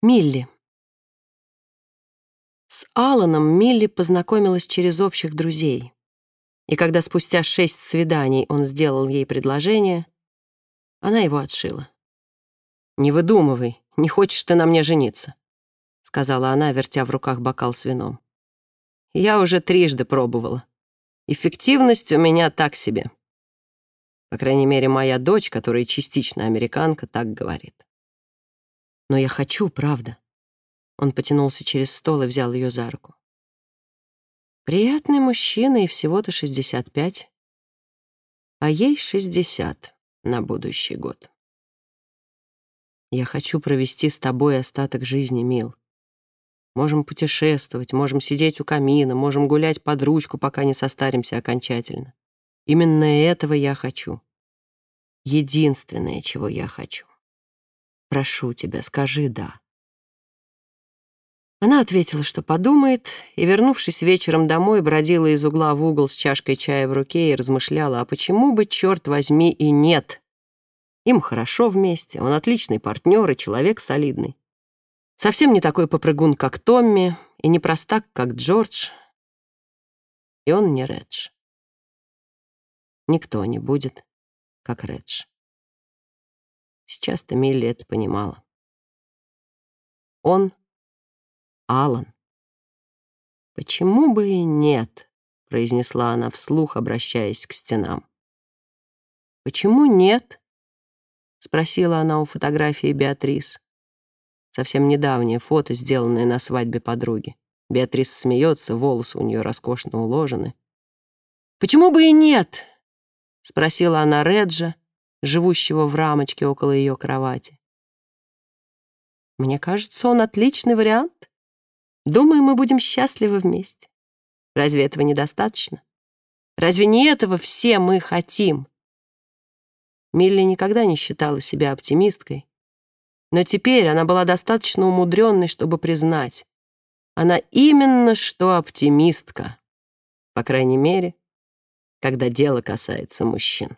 Милли. С Аланом Милли познакомилась через общих друзей. И когда спустя шесть свиданий он сделал ей предложение, она его отшила. «Не выдумывай, не хочешь ты на мне жениться», — сказала она, вертя в руках бокал с вином. «Я уже трижды пробовала. Эффективность у меня так себе. По крайней мере, моя дочь, которая частично американка, так говорит. Но я хочу, правда. Он потянулся через стол и взял ее за руку. Приятный мужчина и всего-то 65. А ей 60 на будущий год. Я хочу провести с тобой остаток жизни, мил. Можем путешествовать, можем сидеть у камина, можем гулять под ручку, пока не состаримся окончательно. Именно этого я хочу. Единственное, чего я хочу. Прошу тебя, скажи «да». Она ответила, что подумает, и, вернувшись вечером домой, бродила из угла в угол с чашкой чая в руке и размышляла, а почему бы, черт возьми, и нет. Им хорошо вместе, он отличный партнер и человек солидный. Совсем не такой попрыгун, как Томми, и не простак, как Джордж. И он не Редж. Никто не будет, как Редж. Сейчас-то Милли это понимала. Он — Алан. «Почему бы и нет?» — произнесла она вслух, обращаясь к стенам. «Почему нет?» — спросила она у фотографии Беатрис. Совсем недавнее фото, сделанное на свадьбе подруги. Беатрис смеется, волосы у нее роскошно уложены. «Почему бы и нет?» — спросила она Реджа, живущего в рамочке около ее кровати. Мне кажется, он отличный вариант. Думаю, мы будем счастливы вместе. Разве этого недостаточно? Разве не этого все мы хотим? Милли никогда не считала себя оптимисткой, но теперь она была достаточно умудренной, чтобы признать, она именно что оптимистка, по крайней мере, когда дело касается мужчин.